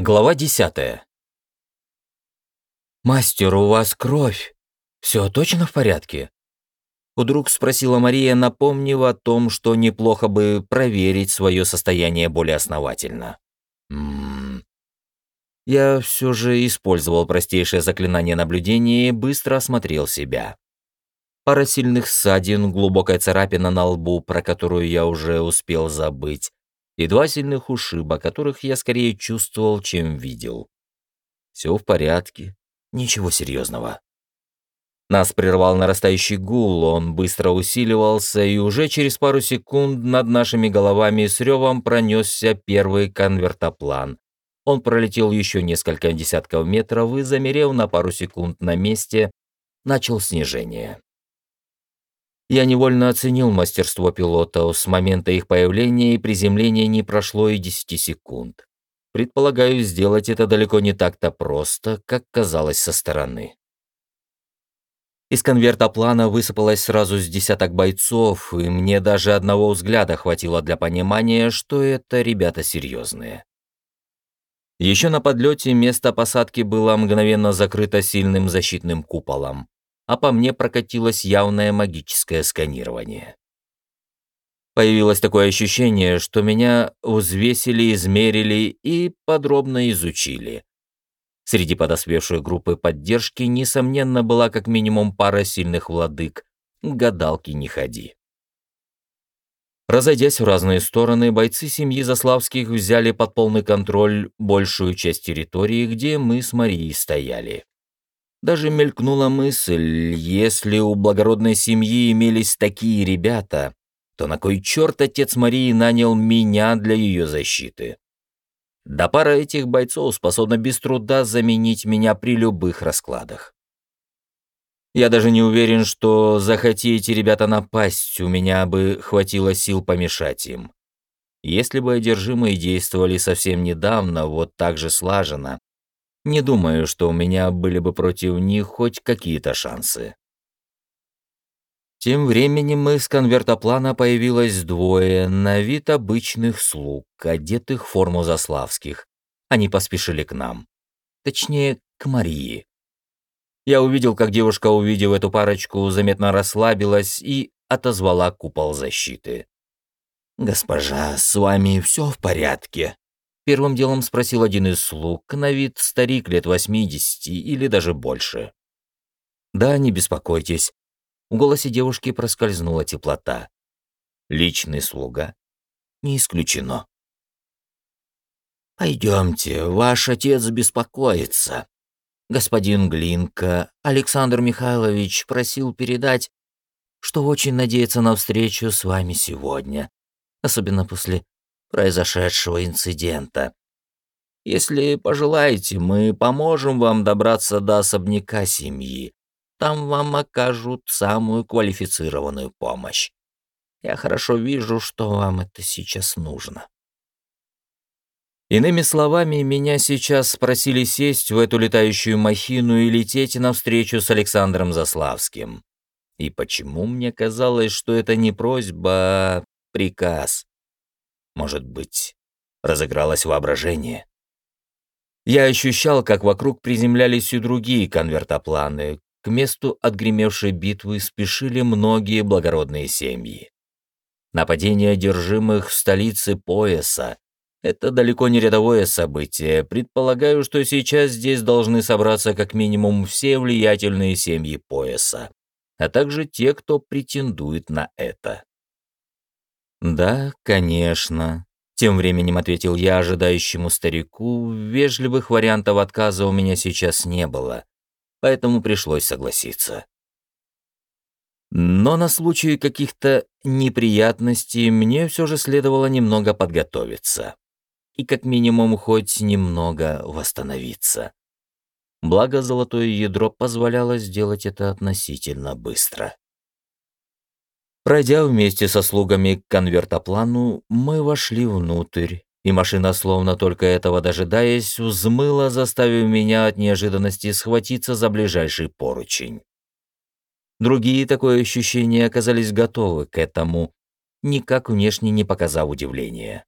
Глава десятая. «Мастер, у вас кровь. Все точно в порядке?» Вдруг спросила Мария, напомнив о том, что неплохо бы проверить свое состояние более основательно. «М -м -м. Я все же использовал простейшее заклинание наблюдения и быстро осмотрел себя. Пара сильных ссадин, глубокая царапина на лбу, про которую я уже успел забыть, и два сильных ушиба, которых я скорее чувствовал, чем видел. Все в порядке, ничего серьезного. Нас прервал нарастающий гул, он быстро усиливался, и уже через пару секунд над нашими головами с ревом пронесся первый конвертоплан. Он пролетел еще несколько десятков метров и, замерев на пару секунд на месте, начал снижение. Я невольно оценил мастерство пилотов. С момента их появления и приземления не прошло и десяти секунд. Предполагаю, сделать это далеко не так-то просто, как казалось со стороны. Из конверта плана высыпалось сразу с десяток бойцов, и мне даже одного взгляда хватило для понимания, что это ребята серьезные. Еще на подлете место посадки было мгновенно закрыто сильным защитным куполом а по мне прокатилось явное магическое сканирование. Появилось такое ощущение, что меня взвесили, измерили и подробно изучили. Среди подоспевшей группы поддержки, несомненно, была как минимум пара сильных владык. Гадалки не ходи. Разойдясь в разные стороны, бойцы семьи Заславских взяли под полный контроль большую часть территории, где мы с Марией стояли. Даже мелькнула мысль, если у благородной семьи имелись такие ребята, то на кой черт отец Марии нанял меня для ее защиты? Да пара этих бойцов способна без труда заменить меня при любых раскладах. Я даже не уверен, что захоти эти ребята напасть, у меня бы хватило сил помешать им. Если бы одержимые действовали совсем недавно, вот так же слаженно, не думаю, что у меня были бы против них хоть какие-то шансы. Тем временем из конвертоплана появилось двое на вид обычных слуг, одетых в форму заславских. Они поспешили к нам. Точнее, к Марии. Я увидел, как девушка, увидев эту парочку, заметно расслабилась и отозвала купол защиты. «Госпожа, с вами все в порядке?» Первым делом спросил один из слуг, на вид старик лет 80 или даже больше. «Да, не беспокойтесь». В голосе девушки проскользнула теплота. «Личный слуга?» «Не исключено». «Пойдемте, ваш отец беспокоится. Господин Глинка, Александр Михайлович просил передать, что очень надеется на встречу с вами сегодня, особенно после произошедшего инцидента. Если пожелаете, мы поможем вам добраться до особняка семьи. Там вам окажут самую квалифицированную помощь. Я хорошо вижу, что вам это сейчас нужно. Иными словами, меня сейчас спросили сесть в эту летающую махину и лететь навстречу с Александром Заславским. И почему мне казалось, что это не просьба, а приказ? Может быть, разыгралось воображение? Я ощущал, как вокруг приземлялись и другие конвертопланы. К месту отгремевшей битвы спешили многие благородные семьи. Нападение одержимых в столице пояса — это далеко не рядовое событие. Предполагаю, что сейчас здесь должны собраться как минимум все влиятельные семьи пояса, а также те, кто претендует на это. «Да, конечно», — тем временем ответил я ожидающему старику. Вежливых вариантов отказа у меня сейчас не было, поэтому пришлось согласиться. Но на случай каких-то неприятностей мне все же следовало немного подготовиться. И как минимум хоть немного восстановиться. Благо, золотое ядро позволяло сделать это относительно быстро. Пройдя вместе со слугами к конвертоплану, мы вошли внутрь, и машина, словно только этого дожидаясь, взмыла, заставив меня от неожиданности схватиться за ближайший поручень. Другие такое ощущение оказались готовы к этому, никак внешне не показав удивления.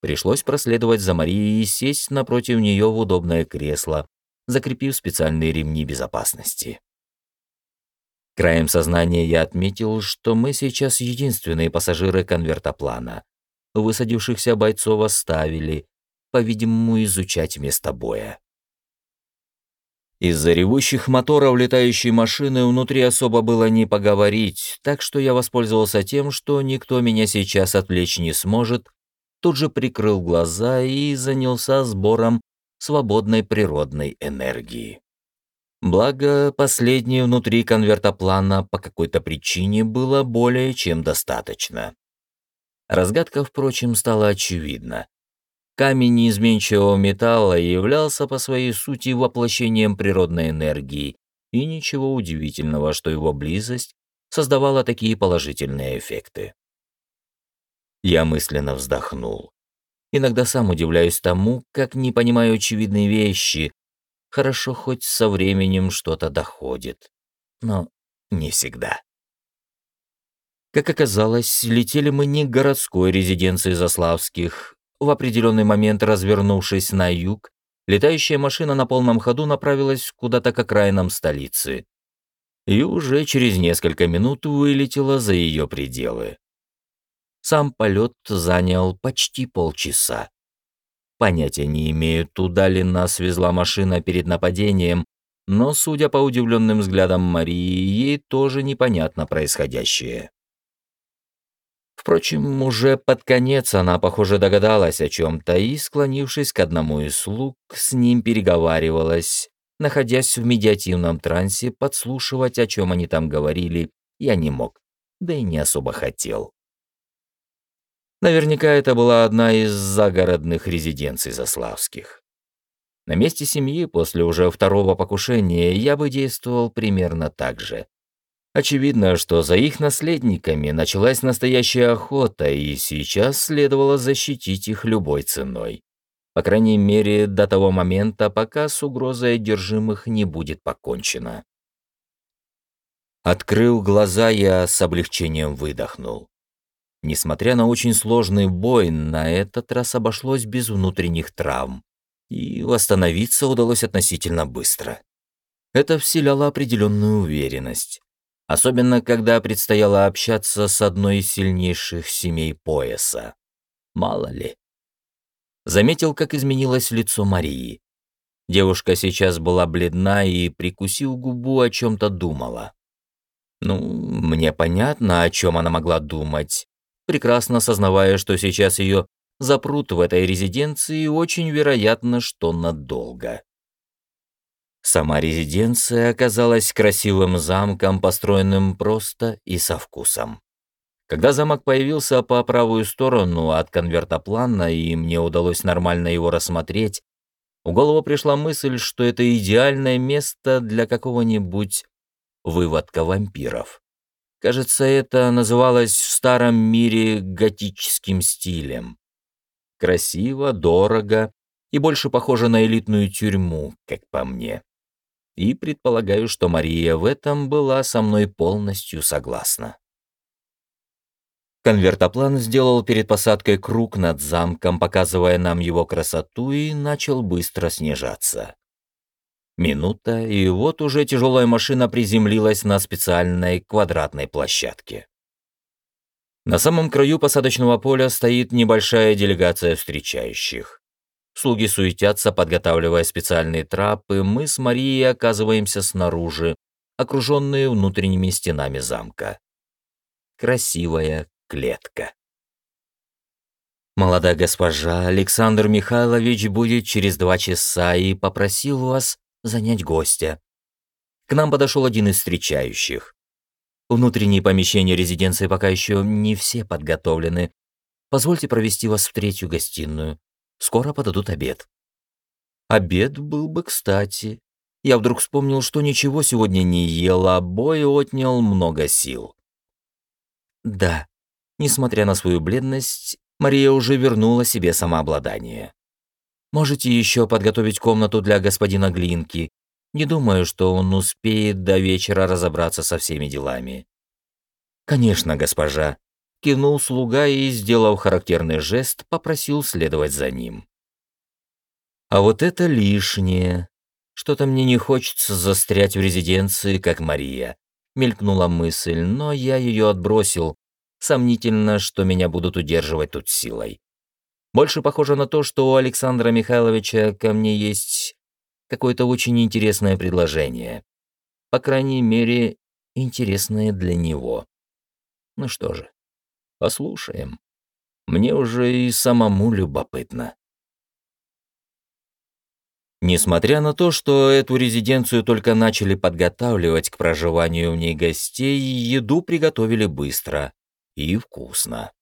Пришлось проследовать за Марией и сесть напротив нее в удобное кресло, закрепив специальные ремни безопасности. Краем сознания я отметил, что мы сейчас единственные пассажиры конвертоплана. Высадившихся бойцов оставили, по-видимому, изучать место боя. Из-за ревущих моторов летающей машины внутри особо было не поговорить, так что я воспользовался тем, что никто меня сейчас отвлечь не сможет, тут же прикрыл глаза и занялся сбором свободной природной энергии. Благо, последнее внутри конвертоплана по какой-то причине было более чем достаточно. Разгадка, впрочем, стала очевидна. Камень неизменчивого металла являлся по своей сути воплощением природной энергии, и ничего удивительного, что его близость создавала такие положительные эффекты. Я мысленно вздохнул. Иногда сам удивляюсь тому, как не понимаю очевидные вещи, Хорошо, хоть со временем что-то доходит. Но не всегда. Как оказалось, летели мы не к городской резиденции Заславских. В определенный момент, развернувшись на юг, летающая машина на полном ходу направилась куда-то к окраинам столицы. И уже через несколько минут вылетела за ее пределы. Сам полет занял почти полчаса. Понятия не имею, туда ли нас везла машина перед нападением, но, судя по удивленным взглядам Марии, ей тоже непонятно происходящее. Впрочем, уже под конец она, похоже, догадалась о чем-то и, склонившись к одному из слуг, с ним переговаривалась. Находясь в медиативном трансе, подслушивать, о чем они там говорили, я не мог, да и не особо хотел. Наверняка это была одна из загородных резиденций Заславских. На месте семьи после уже второго покушения я бы действовал примерно так же. Очевидно, что за их наследниками началась настоящая охота, и сейчас следовало защитить их любой ценой. По крайней мере, до того момента, пока с угрозой одержимых не будет покончено. Открыл глаза, я с облегчением выдохнул. Несмотря на очень сложный бой, на этот раз обошлось без внутренних травм, и восстановиться удалось относительно быстро. Это вселяло определенную уверенность, особенно когда предстояло общаться с одной из сильнейших семей пояса. Мало ли. Заметил, как изменилось лицо Марии. Девушка сейчас была бледна и, прикусив губу, о чем-то думала. Ну, мне понятно, о чем она могла думать прекрасно осознавая, что сейчас ее запрут в этой резиденции, очень вероятно, что надолго. Сама резиденция оказалась красивым замком, построенным просто и со вкусом. Когда замок появился по правую сторону от конвертоплана, и мне удалось нормально его рассмотреть, в голову пришла мысль, что это идеальное место для какого-нибудь выводка вампиров. Кажется, это называлось в старом мире готическим стилем. Красиво, дорого и больше похоже на элитную тюрьму, как по мне. И предполагаю, что Мария в этом была со мной полностью согласна. Конвертоплан сделал перед посадкой круг над замком, показывая нам его красоту, и начал быстро снижаться. Минута, и вот уже тяжелая машина приземлилась на специальной квадратной площадке. На самом краю посадочного поля стоит небольшая делегация встречающих. Слуги суетятся, подготавливая специальные трапы, мы с Марией оказываемся снаружи, окруженные внутренними стенами замка. Красивая клетка. Молодая госпожа, Александр Михайлович будет через два часа и попросил вас занять гостя. К нам подошел один из встречающих. Внутренние помещения резиденции пока еще не все подготовлены. Позвольте провести вас в третью гостиную. Скоро подадут обед. Обед был бы кстати. Я вдруг вспомнил, что ничего сегодня не ел, а бой отнял много сил. Да, несмотря на свою бледность, Мария уже вернула себе самообладание. Можете еще подготовить комнату для господина Глинки. Не думаю, что он успеет до вечера разобраться со всеми делами». «Конечно, госпожа. кивнул слуга и, сделав характерный жест, попросил следовать за ним. А вот это лишнее. Что-то мне не хочется застрять в резиденции, как Мария. Мелькнула мысль, но я ее отбросил. Сомнительно, что меня будут удерживать тут силой. Больше похоже на то, что у Александра Михайловича ко мне есть какое-то очень интересное предложение. По крайней мере, интересное для него. Ну что же, послушаем. Мне уже и самому любопытно. Несмотря на то, что эту резиденцию только начали подготавливать к проживанию в ней гостей, еду приготовили быстро и вкусно.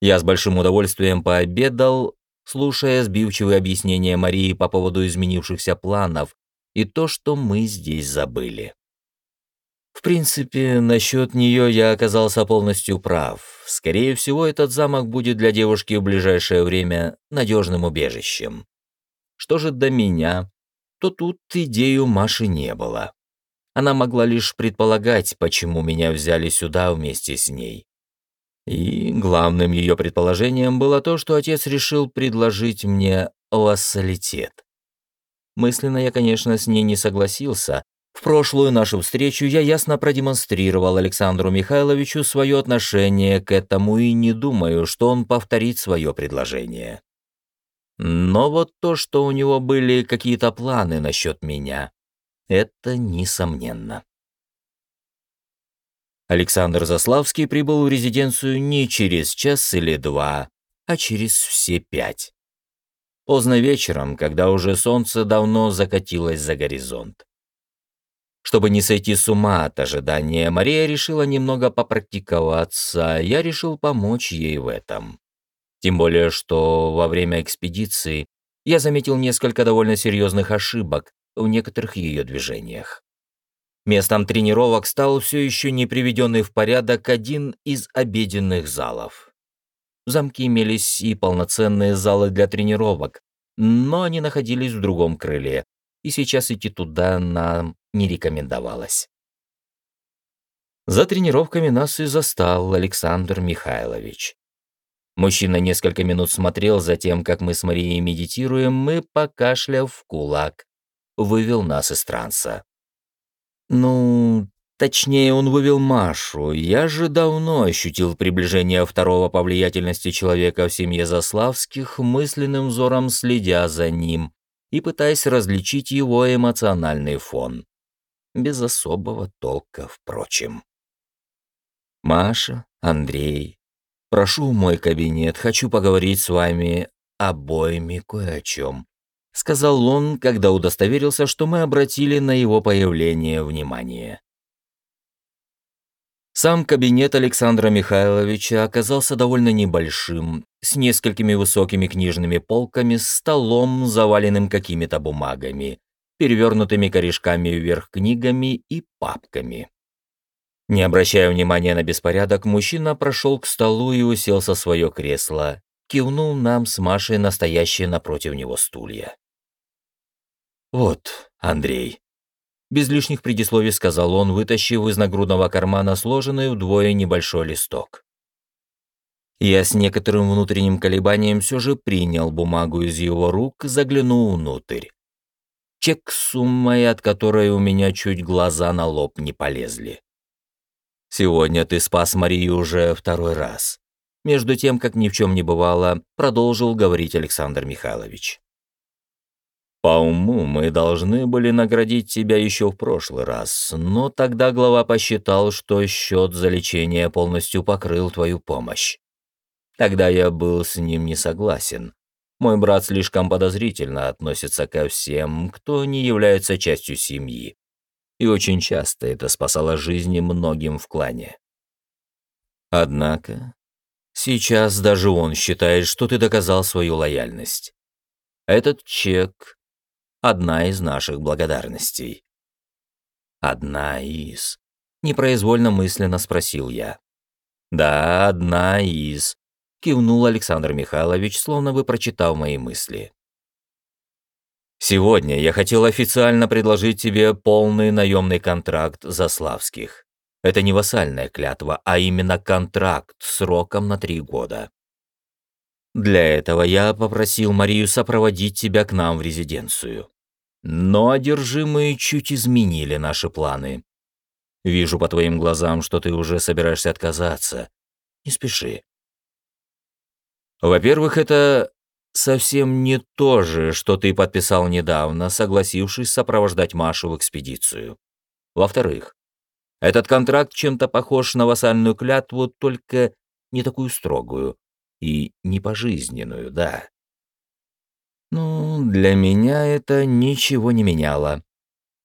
Я с большим удовольствием пообедал, слушая сбивчивые объяснения Марии по поводу изменившихся планов и то, что мы здесь забыли. В принципе, насчет нее я оказался полностью прав. Скорее всего, этот замок будет для девушки в ближайшее время надежным убежищем. Что же до меня, то тут идею Маши не было. Она могла лишь предполагать, почему меня взяли сюда вместе с ней. И главным ее предположением было то, что отец решил предложить мне вассалитет. Мысленно я, конечно, с ней не согласился. В прошлую нашу встречу я ясно продемонстрировал Александру Михайловичу свое отношение к этому и не думаю, что он повторит свое предложение. Но вот то, что у него были какие-то планы насчет меня, это несомненно. Александр Заславский прибыл в резиденцию не через час или два, а через все пять. Поздно вечером, когда уже солнце давно закатилось за горизонт. Чтобы не сойти с ума от ожидания, Мария решила немного попрактиковаться, я решил помочь ей в этом. Тем более, что во время экспедиции я заметил несколько довольно серьезных ошибок в некоторых ее движениях. Местом тренировок стал все еще не приведенный в порядок один из обеденных залов. В замке имелись и полноценные залы для тренировок, но они находились в другом крыле, и сейчас идти туда нам не рекомендовалось. За тренировками нас и застал Александр Михайлович. Мужчина несколько минут смотрел за тем, как мы с Марией медитируем, и, покашляв в кулак, вывел нас из транса. Ну, точнее, он вывел Машу. Я же давно ощутил приближение второго по влиятельности человека в семье Заславских, мысленным взором следя за ним и пытаясь различить его эмоциональный фон. Без особого толка, впрочем. «Маша, Андрей, прошу в мой кабинет, хочу поговорить с вами обоими кое о чем», сказал он, когда удостоверился, что мы обратили на его появление внимание. Сам кабинет Александра Михайловича оказался довольно небольшим, с несколькими высокими книжными полками, столом, заваленным какими-то бумагами, перевернутыми корешками вверх книгами и папками. Не обращая внимания на беспорядок, мужчина прошел к столу и уселся в свое кресло, кивнул нам с Машей настоящие напротив него стулья. «Вот, Андрей». Без лишних предисловий сказал он, вытащив из нагрудного кармана сложенный вдвое небольшой листок. Я с некоторым внутренним колебанием все же принял бумагу из его рук, заглянул внутрь. Чек с суммой, от которой у меня чуть глаза на лоб не полезли. «Сегодня ты спас Марию уже второй раз». Между тем, как ни в чем не бывало, продолжил говорить Александр Михайлович. По уму мы должны были наградить тебя еще в прошлый раз, но тогда глава посчитал, что счет за лечение полностью покрыл твою помощь. Тогда я был с ним не согласен. Мой брат слишком подозрительно относится ко всем, кто не является частью семьи. И очень часто это спасало жизни многим в клане. Однако, сейчас даже он считает, что ты доказал свою лояльность. Этот чек одна из наших благодарностей. Одна из... Непроизвольно мысленно спросил я. Да, одна из... Кивнул Александр Михайлович, словно бы прочитал мои мысли. Сегодня я хотел официально предложить тебе полный наемный контракт за Славских. Это не вассальная клятва, а именно контракт сроком на три года. Для этого я попросил Марию сопроводить тебя к нам в резиденцию. Но одержимые чуть изменили наши планы. Вижу по твоим глазам, что ты уже собираешься отказаться. Не спеши. Во-первых, это совсем не то же, что ты подписал недавно, согласившись сопровождать Машу в экспедицию. Во-вторых, этот контракт чем-то похож на вассальную клятву, только не такую строгую и не пожизненную, да. Ну, для меня это ничего не меняло.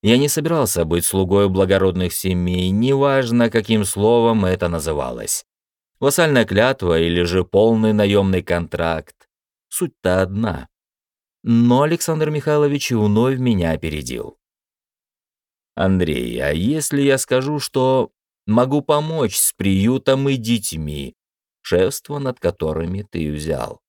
Я не собирался быть слугой благородных семей, неважно, каким словом это называлось. Вассальная клятва или же полный наемный контракт. Суть-то одна. Но Александр Михайлович вновь меня опередил. Андрей, а если я скажу, что могу помочь с приютом и детьми, шефство над которыми ты взял?